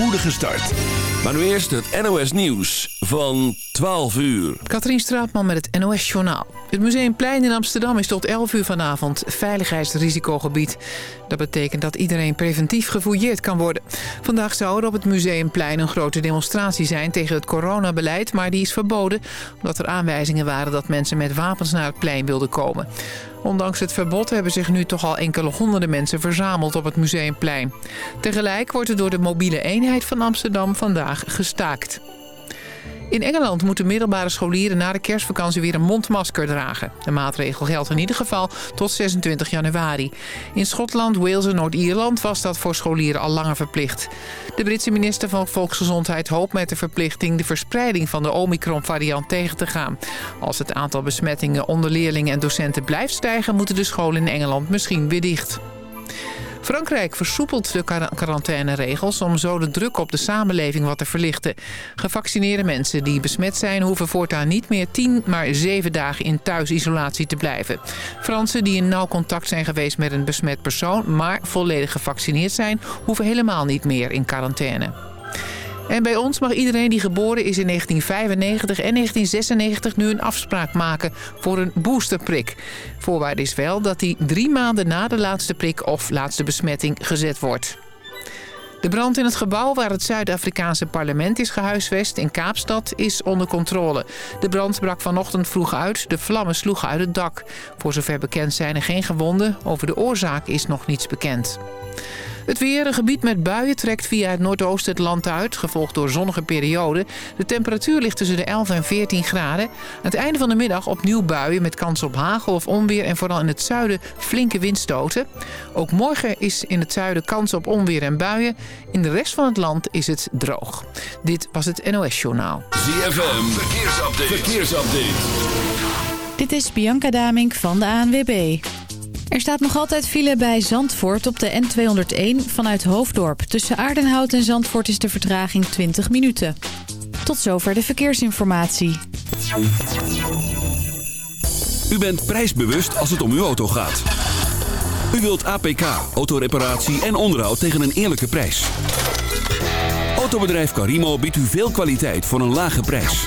spoedige start. Maar nu eerst het NOS Nieuws van 12 uur. Katrien Straatman met het NOS Journaal. Het Museumplein in Amsterdam is tot 11 uur vanavond veiligheidsrisicogebied. Dat betekent dat iedereen preventief gefouilleerd kan worden. Vandaag zou er op het Museumplein een grote demonstratie zijn tegen het coronabeleid... maar die is verboden omdat er aanwijzingen waren dat mensen met wapens naar het plein wilden komen. Ondanks het verbod hebben zich nu toch al enkele honderden mensen verzameld op het Museumplein. Tegelijk wordt er door de mobiele eenheid van Amsterdam vandaag gestaakt. In Engeland moeten middelbare scholieren na de kerstvakantie weer een mondmasker dragen. De maatregel geldt in ieder geval tot 26 januari. In Schotland, Wales en Noord-Ierland was dat voor scholieren al langer verplicht. De Britse minister van Volksgezondheid hoopt met de verplichting de verspreiding van de Omicron-variant tegen te gaan. Als het aantal besmettingen onder leerlingen en docenten blijft stijgen... moeten de scholen in Engeland misschien weer dicht. Frankrijk versoepelt de quarantaineregels om zo de druk op de samenleving wat te verlichten. Gevaccineerde mensen die besmet zijn hoeven voortaan niet meer 10, maar 7 dagen in thuisisolatie te blijven. Fransen die in nauw contact zijn geweest met een besmet persoon, maar volledig gevaccineerd zijn, hoeven helemaal niet meer in quarantaine. En bij ons mag iedereen die geboren is in 1995 en 1996 nu een afspraak maken voor een boosterprik. Voorwaarde is wel dat die drie maanden na de laatste prik of laatste besmetting gezet wordt. De brand in het gebouw waar het Zuid-Afrikaanse parlement is gehuisvest in Kaapstad is onder controle. De brand brak vanochtend vroeg uit. De vlammen sloegen uit het dak. Voor zover bekend zijn er geen gewonden. Over de oorzaak is nog niets bekend. Het weer, een gebied met buien, trekt via het noordoosten het land uit, gevolgd door zonnige perioden. De temperatuur ligt tussen de 11 en 14 graden. Aan het einde van de middag opnieuw buien met kans op hagel of onweer en vooral in het zuiden flinke windstoten. Ook morgen is in het zuiden kans op onweer en buien. In de rest van het land is het droog. Dit was het NOS Journaal. ZFM, verkeersupdate. verkeersupdate. Dit is Bianca Damink van de ANWB. Er staat nog altijd file bij Zandvoort op de N201 vanuit Hoofddorp. Tussen Aardenhout en Zandvoort is de vertraging 20 minuten. Tot zover de verkeersinformatie. U bent prijsbewust als het om uw auto gaat. U wilt APK, autoreparatie en onderhoud tegen een eerlijke prijs. Autobedrijf Carimo biedt u veel kwaliteit voor een lage prijs.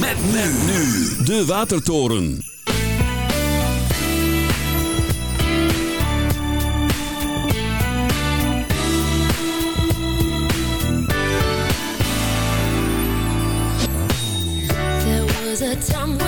Met men nu. De Watertoren. There was a time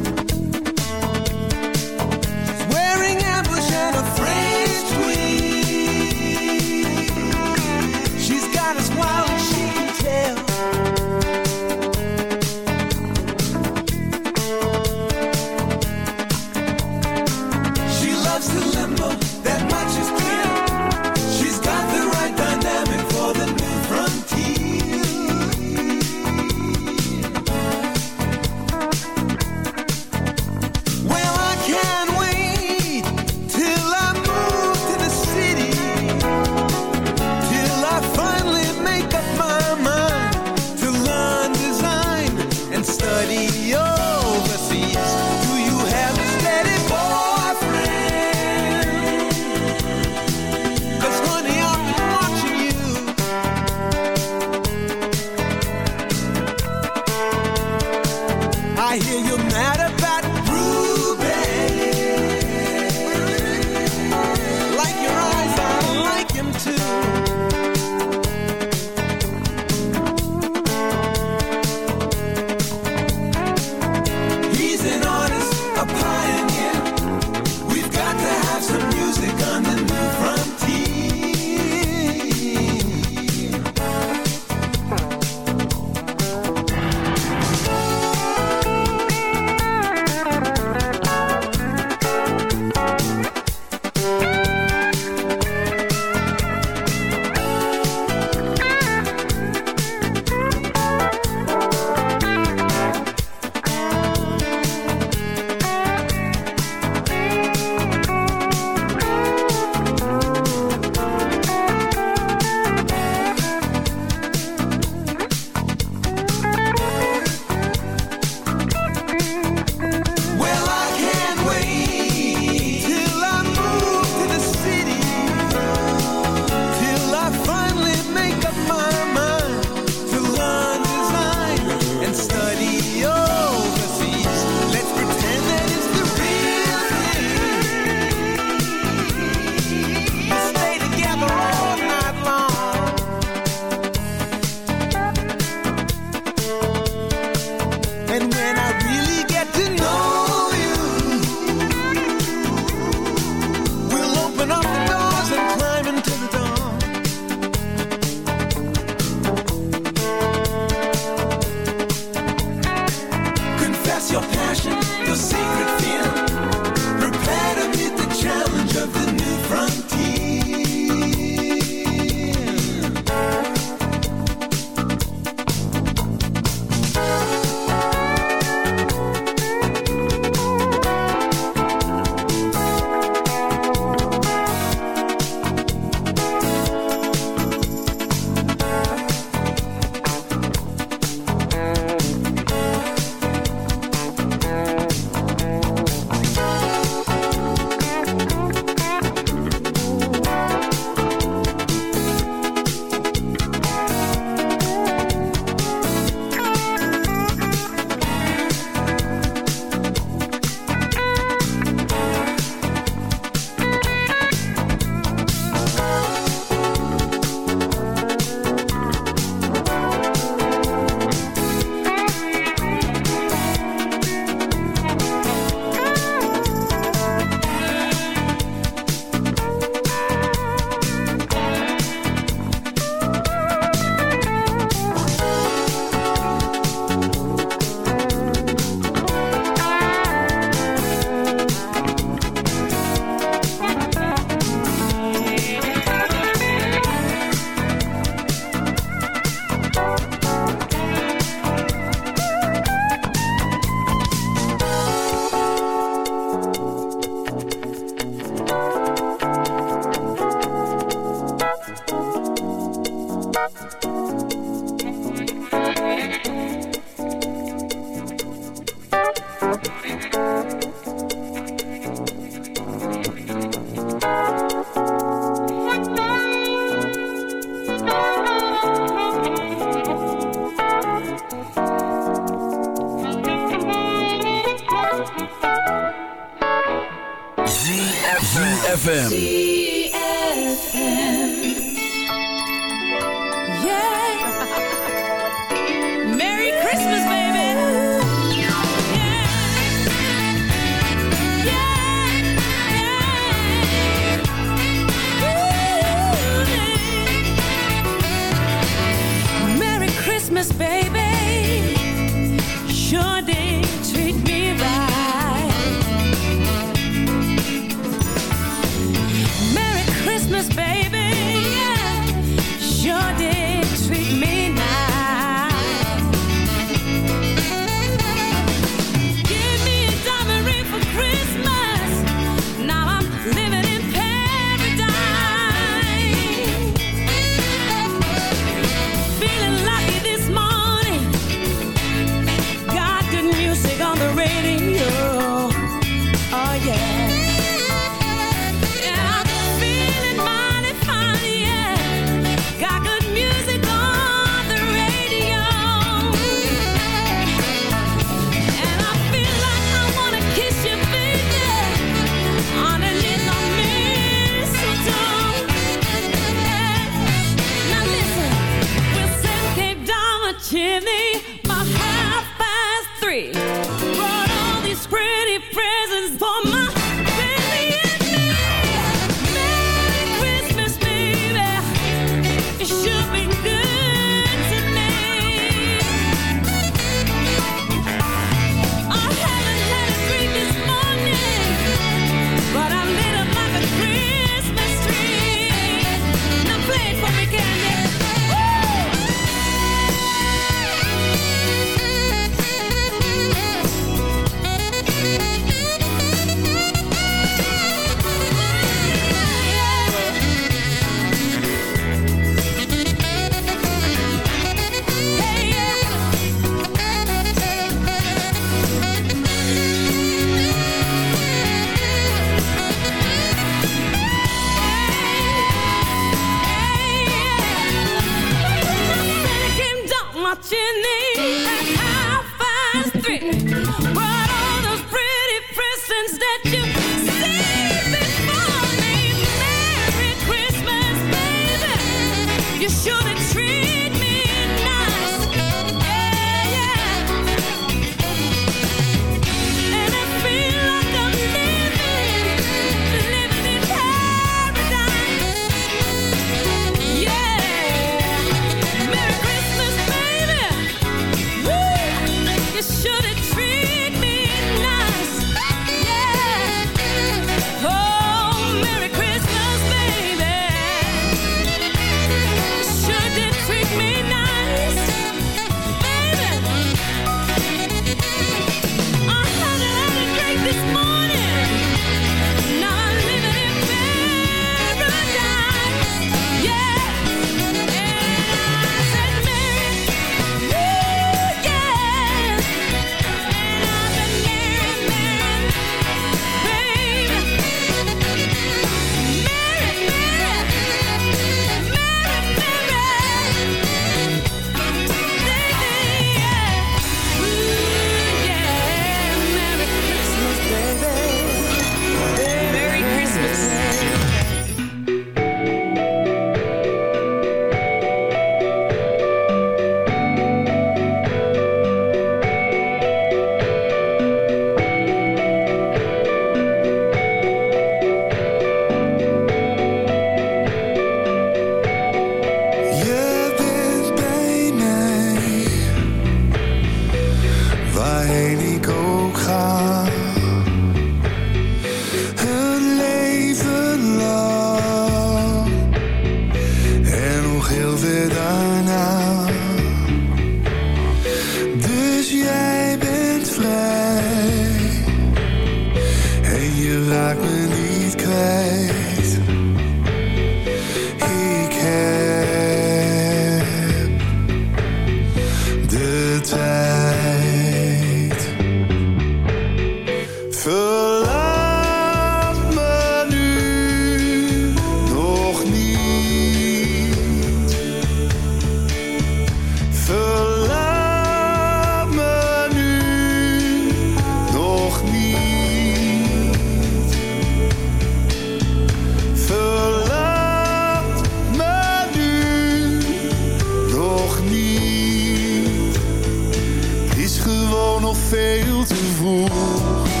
nog veel te vroeg.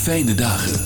Fijne dagen.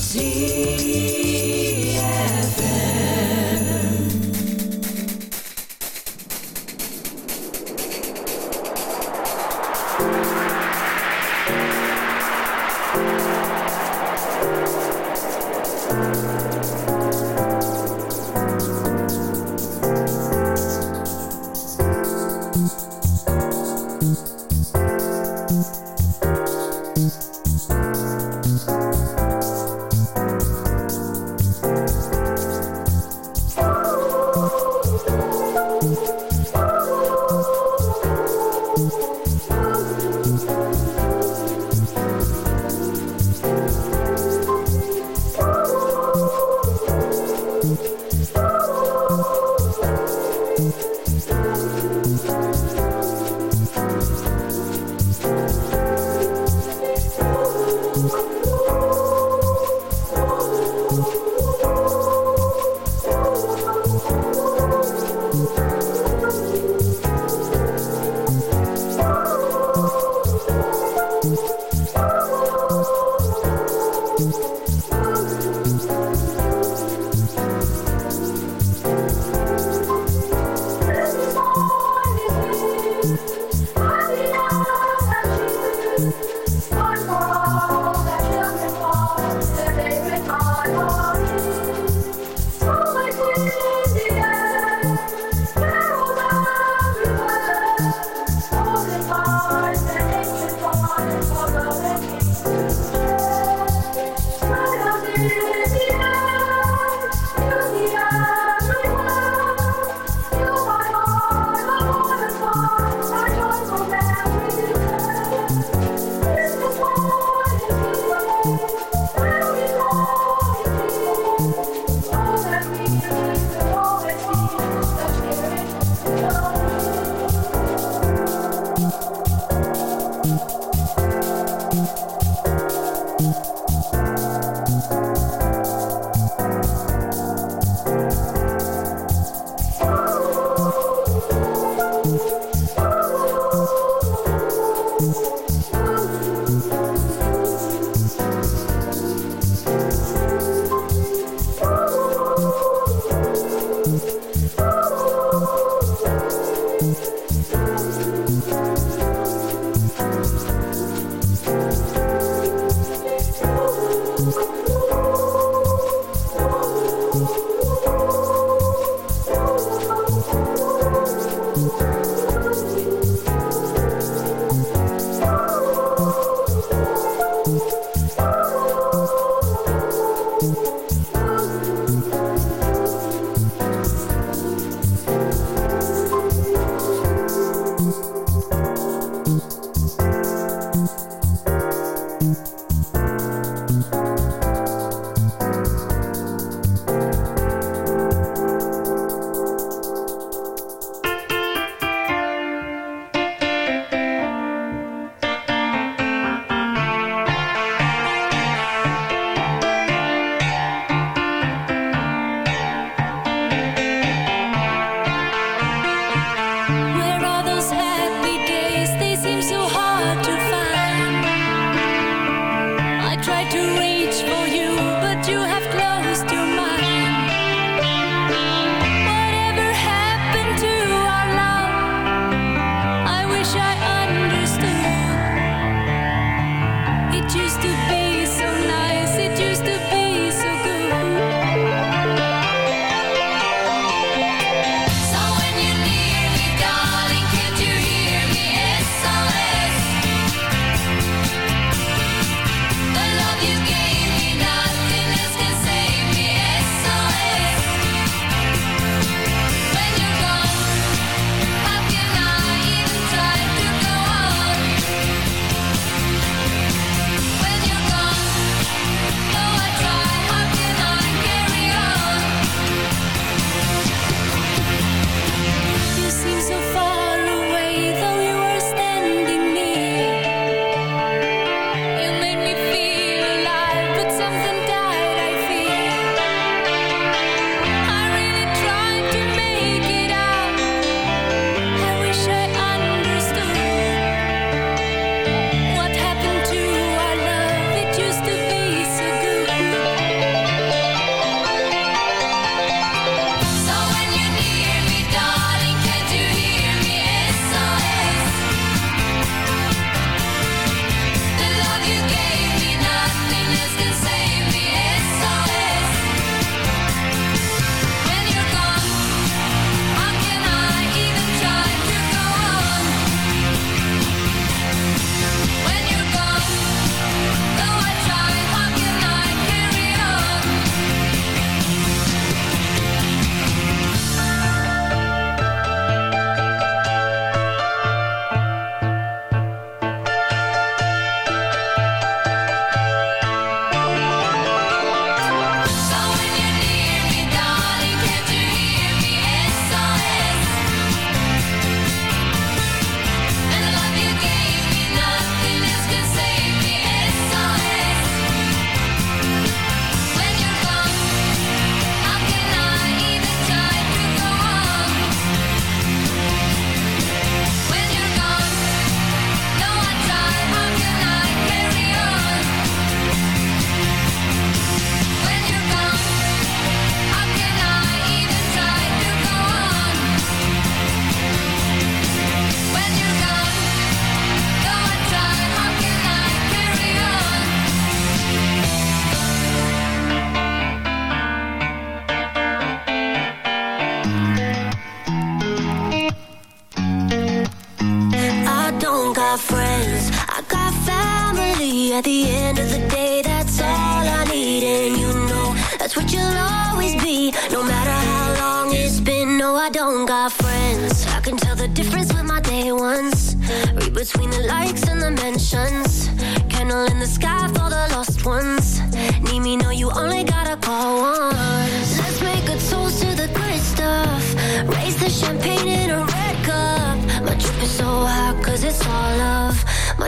At the end of the day, that's all I need, and you know that's what you'll always be. No matter how long it's been, no, I don't got friends. I can tell the difference with my day ones. Read between the likes and the mentions. Candle in the sky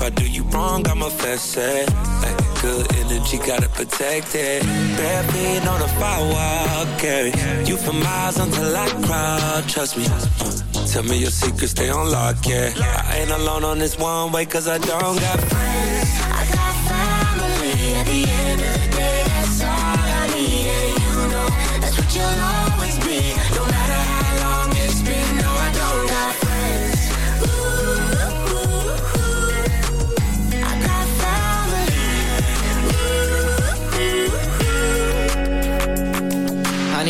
If I do you wrong, I'ma fess it. Like good energy, gotta protect it. Bare feet on the firewall, carry you for miles until I crawl. Trust me. Tell me your secrets, stay on lock, yeah. I ain't alone on this one way, cause I don't got friends. I got family. At the end of the day, that's all I need. And you know, that's what you'll always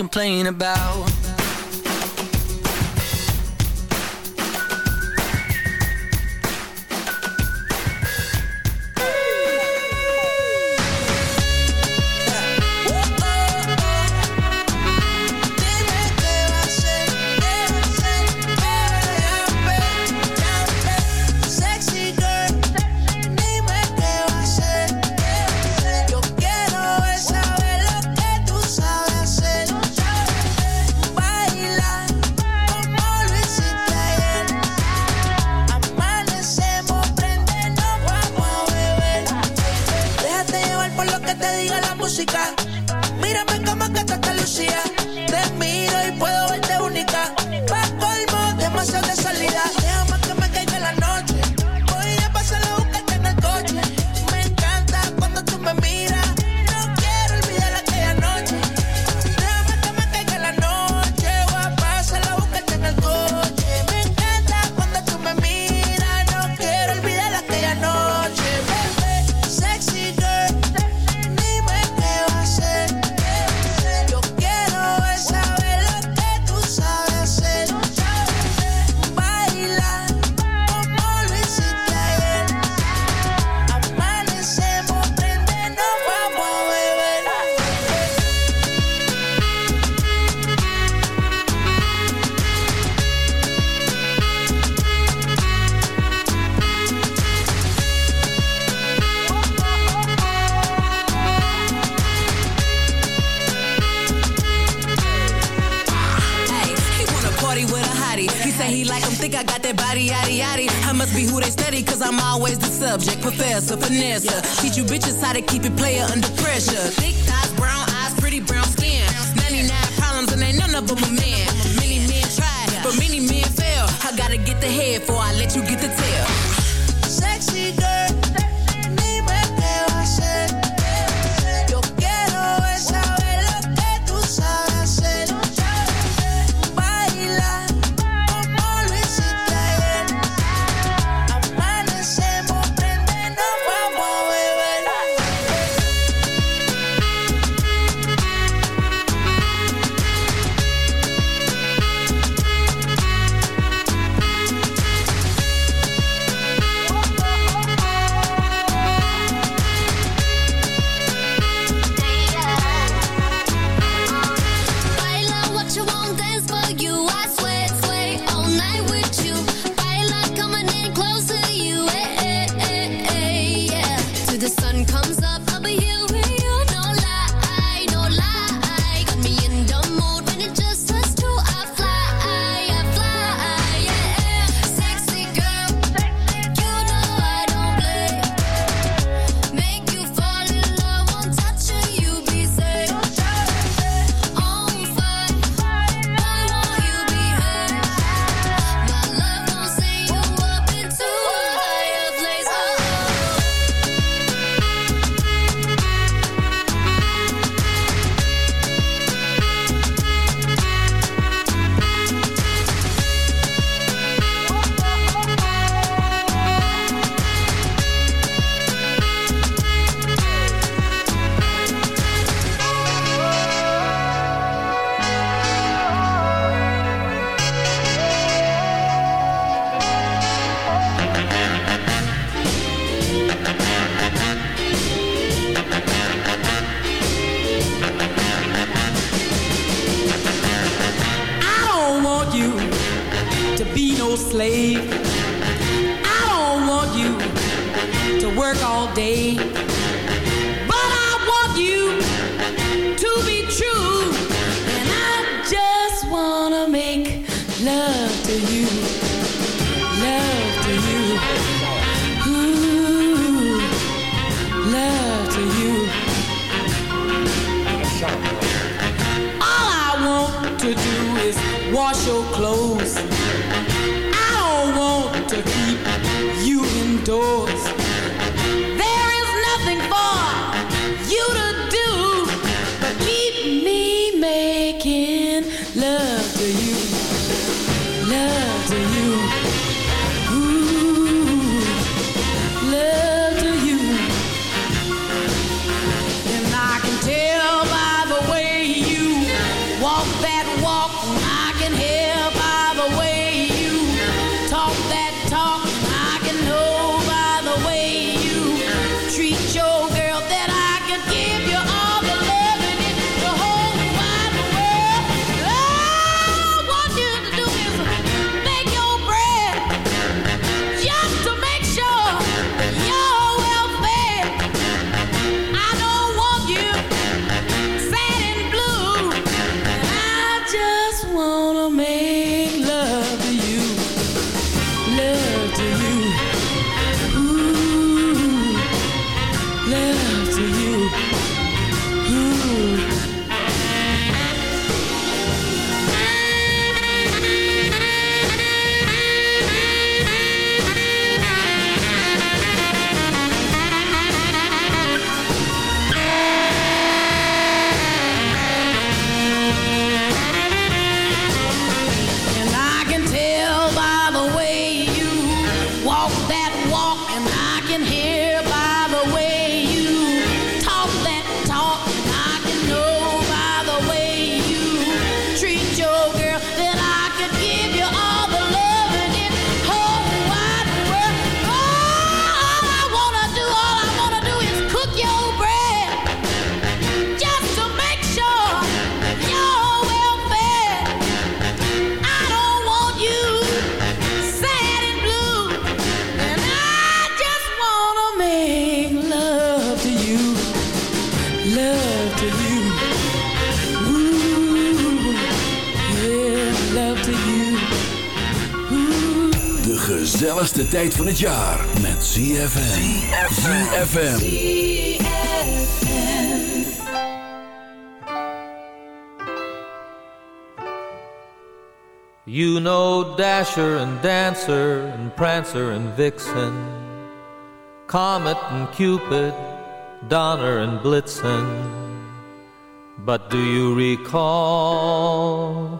complain about. Gezelligste tijd van het jaar met ZFM. ZFM. You know Dasher and Dancer and Prancer and Vixen, Comet and Cupid, Donner and Blitzen. But do you recall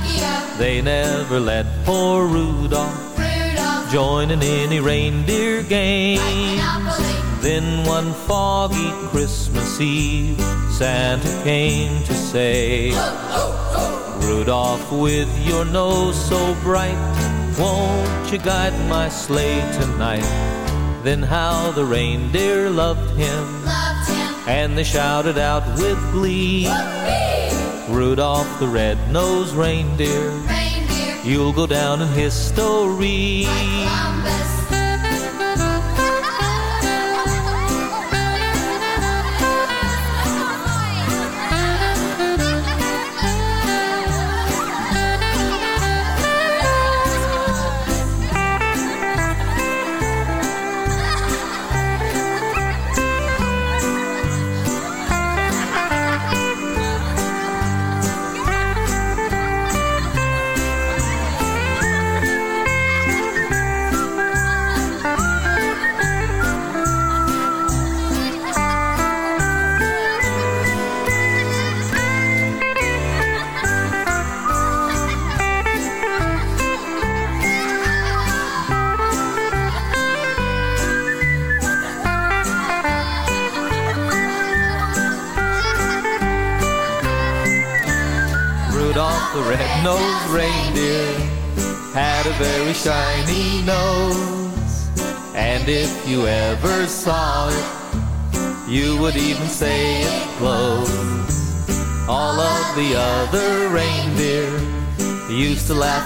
They never let poor Rudolph Rudolph, join in any reindeer game. Monopoly, Then one foggy Christmas Eve, Santa came to say, Rudolph, with your nose so bright, won't you guide my sleigh tonight? Then how the reindeer loved him, loved him, and they shouted out with glee, Rudolph the red-nosed reindeer, reindeer, you'll go down in history.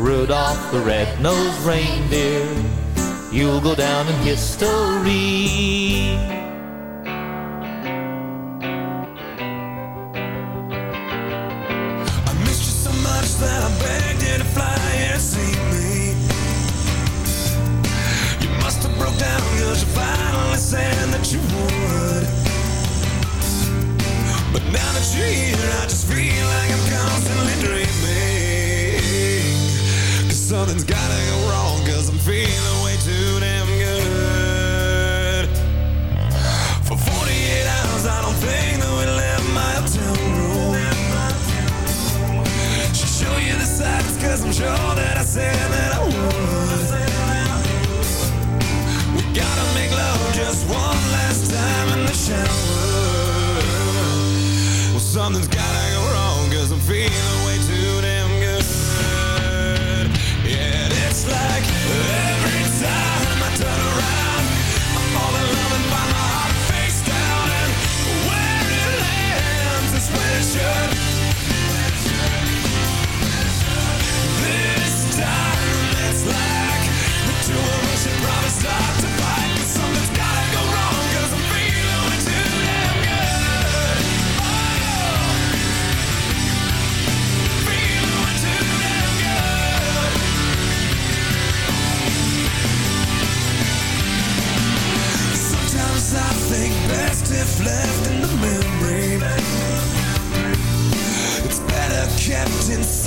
Rudolph the red-nosed reindeer, you'll go down in history. I missed you so much that I begged you to fly and see me. You must have broke you finally said that you would. But now that you're here, I just feel like I'm constantly dreaming. Something's gotta go wrong cause I'm feeling way too damn good. For 48 hours, I don't think that we left my hotel room. She show you the sights cause I'm sure that I said that I would. We gotta make love just one last time in the shower. Well, something's gotta go wrong cause I'm feeling